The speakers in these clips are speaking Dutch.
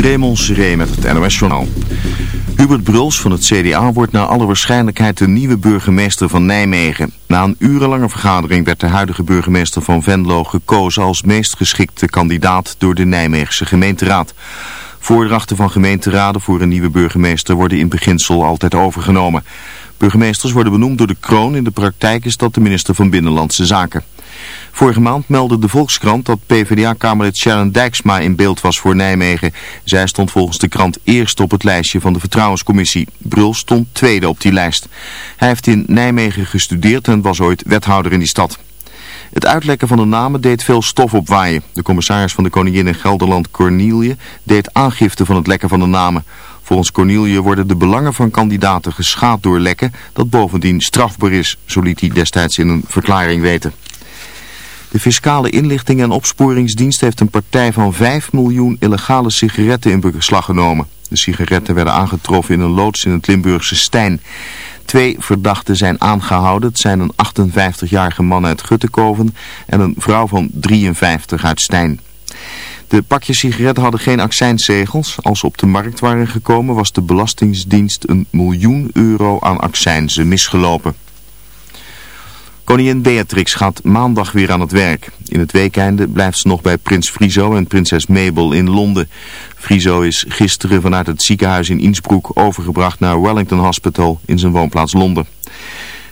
Raymond Seré met het NOS-journaal. Hubert Bruls van het CDA wordt naar alle waarschijnlijkheid de nieuwe burgemeester van Nijmegen. Na een urenlange vergadering werd de huidige burgemeester van Venlo gekozen als meest geschikte kandidaat door de Nijmeegse gemeenteraad. Voordrachten van gemeenteraden voor een nieuwe burgemeester worden in beginsel altijd overgenomen. Burgemeesters worden benoemd door de kroon, in de praktijk is dat de minister van Binnenlandse Zaken. Vorige maand meldde de Volkskrant dat PvdA-kamerlid Sharon Dijksma in beeld was voor Nijmegen. Zij stond volgens de krant eerst op het lijstje van de Vertrouwenscommissie. Brul stond tweede op die lijst. Hij heeft in Nijmegen gestudeerd en was ooit wethouder in die stad. Het uitlekken van de namen deed veel stof opwaaien. De commissaris van de Koningin in Gelderland, Cornelie, deed aangifte van het lekken van de namen. Volgens Cornelie worden de belangen van kandidaten geschaad door lekken, dat bovendien strafbaar is, zo liet hij destijds in een verklaring weten. De Fiscale Inlichting en Opsporingsdienst heeft een partij van 5 miljoen illegale sigaretten in beslag genomen. De sigaretten werden aangetroffen in een loods in het Limburgse Stijn. Twee verdachten zijn aangehouden. Het zijn een 58-jarige man uit Guttekoven en een vrouw van 53 uit Stijn. De pakjes sigaretten hadden geen accijnzegels. Als ze op de markt waren gekomen was de Belastingdienst een miljoen euro aan accijnzen misgelopen. Koningin Beatrix gaat maandag weer aan het werk. In het weekende blijft ze nog bij prins Friso en prinses Mabel in Londen. Friso is gisteren vanuit het ziekenhuis in Innsbruck overgebracht naar Wellington Hospital in zijn woonplaats Londen.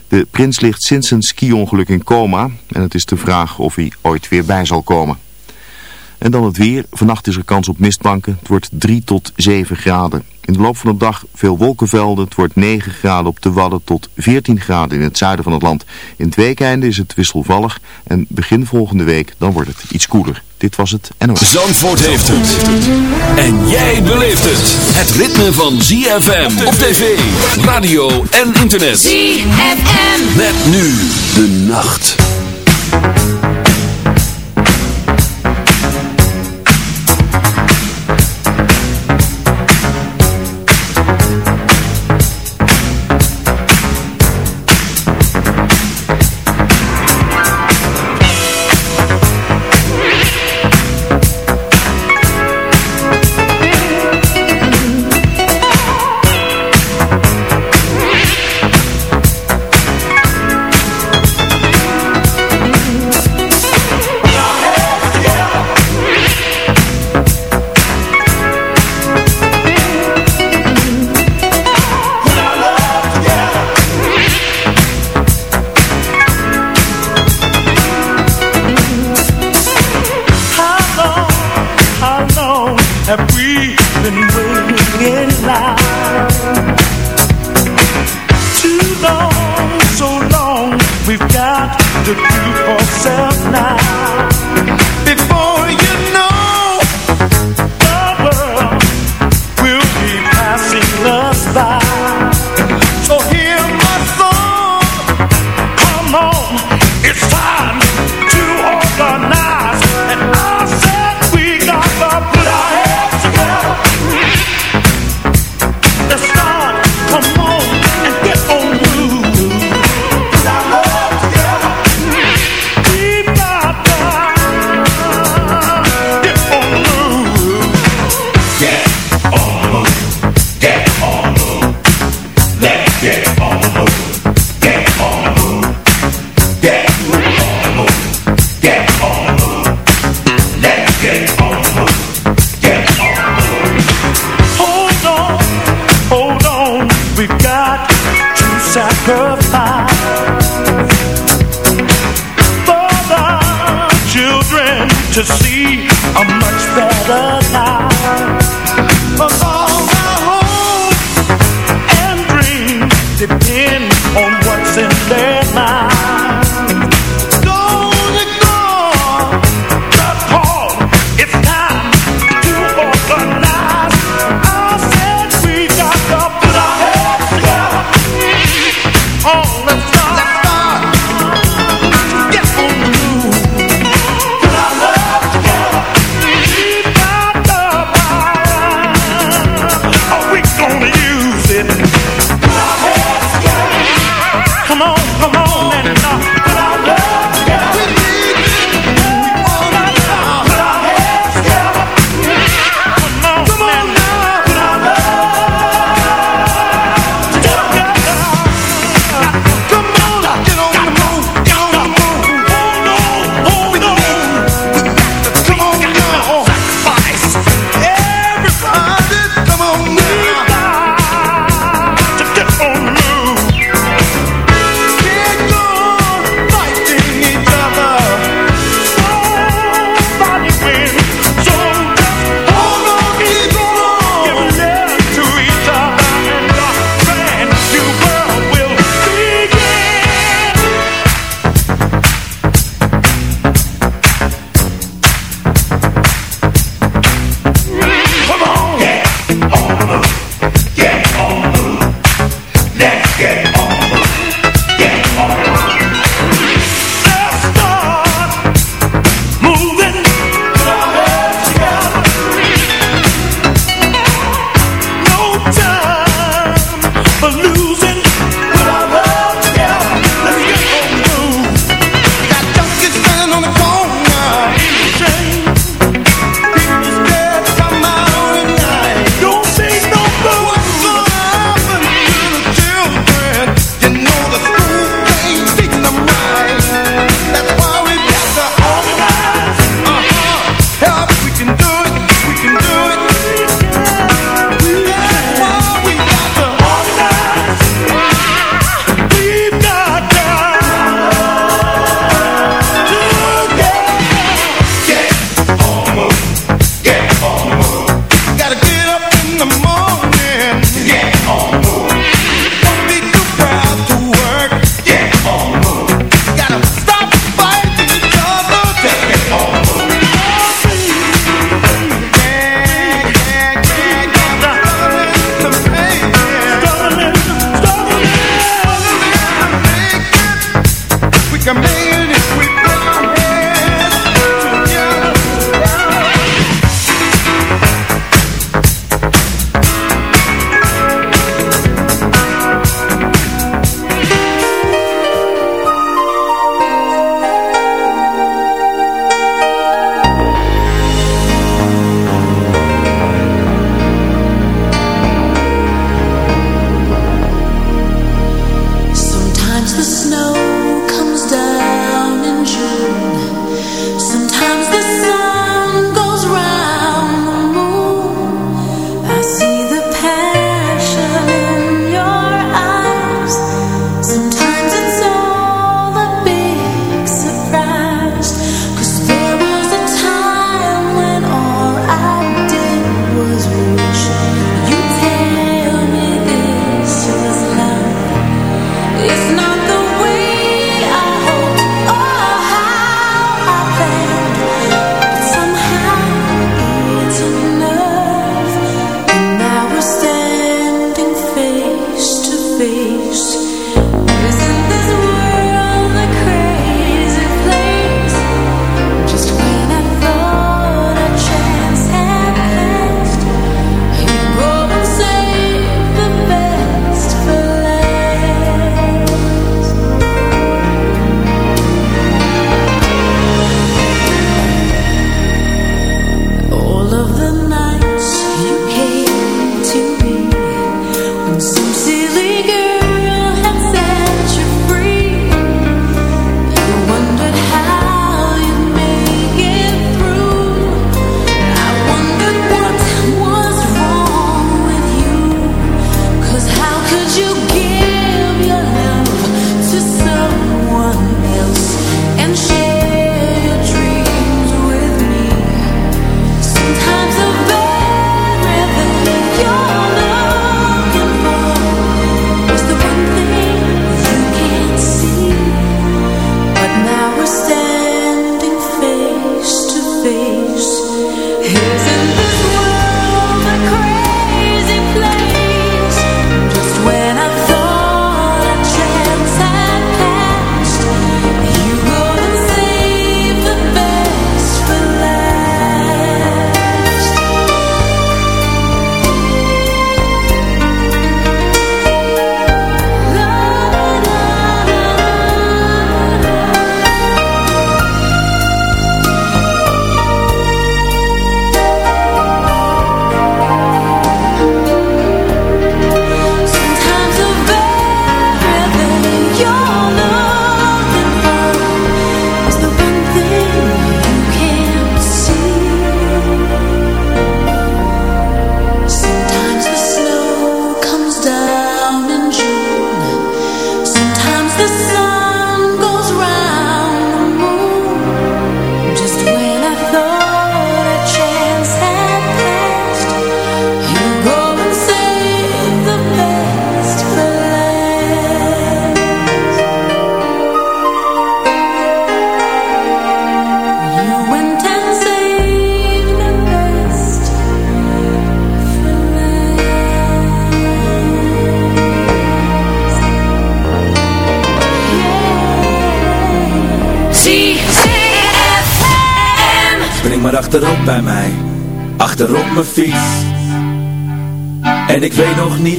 De prins ligt sinds een ski-ongeluk in coma en het is de vraag of hij ooit weer bij zal komen. En dan het weer. Vannacht is er kans op mistbanken. Het wordt 3 tot 7 graden. In de loop van de dag veel wolkenvelden. Het wordt 9 graden op de Wadden tot 14 graden in het zuiden van het land. In het weekende is het wisselvallig. En begin volgende week dan wordt het iets koeler. Dit was het NOS. Zandvoort heeft het. En jij beleeft het. Het ritme van ZFM op tv, radio en internet. ZFM. Met nu de nacht.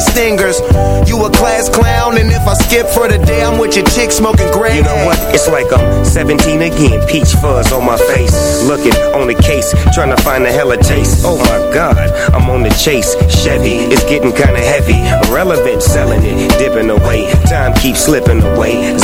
stingers. You a class clown, and if I skip for the day, I'm with your chick smoking gray. You know what? It's like I'm 17 again, peach fuzz on my face. Looking on the case, trying to find a hella taste. Oh my god, I'm on the chase. Chevy, it's getting kinda heavy. Irrelevant, selling it, dipping away. Time keeps slipping away.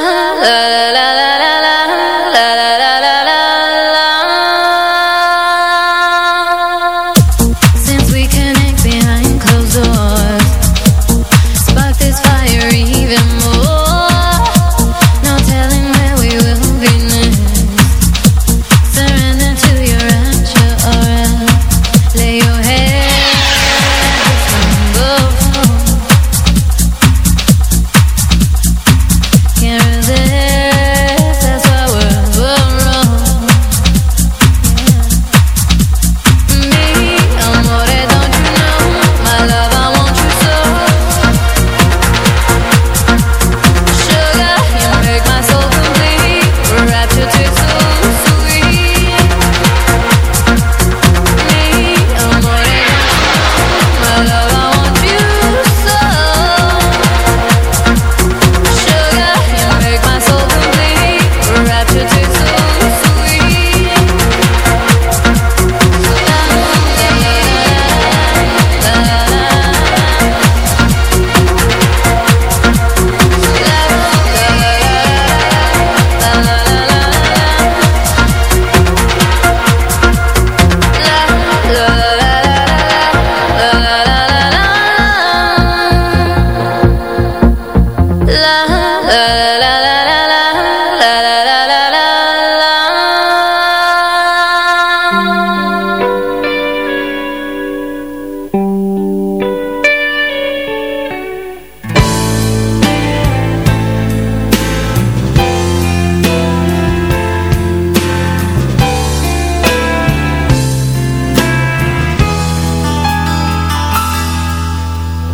la la la.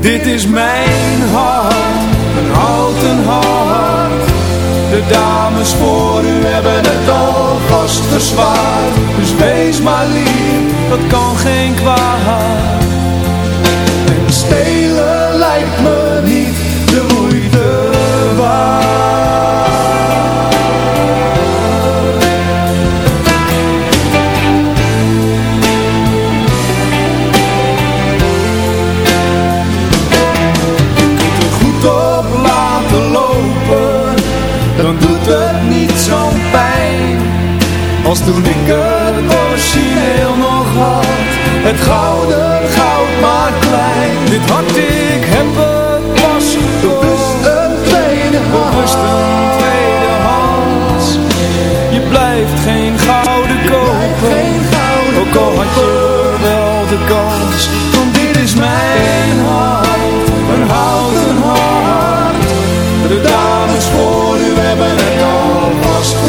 Dit is mijn hart, een houten hart. De dames voor u hebben het alvast verzwaard. Dus wees maar lief, dat kan geen kwaad. En stelen Als toen ik het origineel nog had. Het gouden goud maar klein. Dit hart ik heb het pas een tweede hand. een tweede hand. Je blijft geen gouden kopen Ook al had je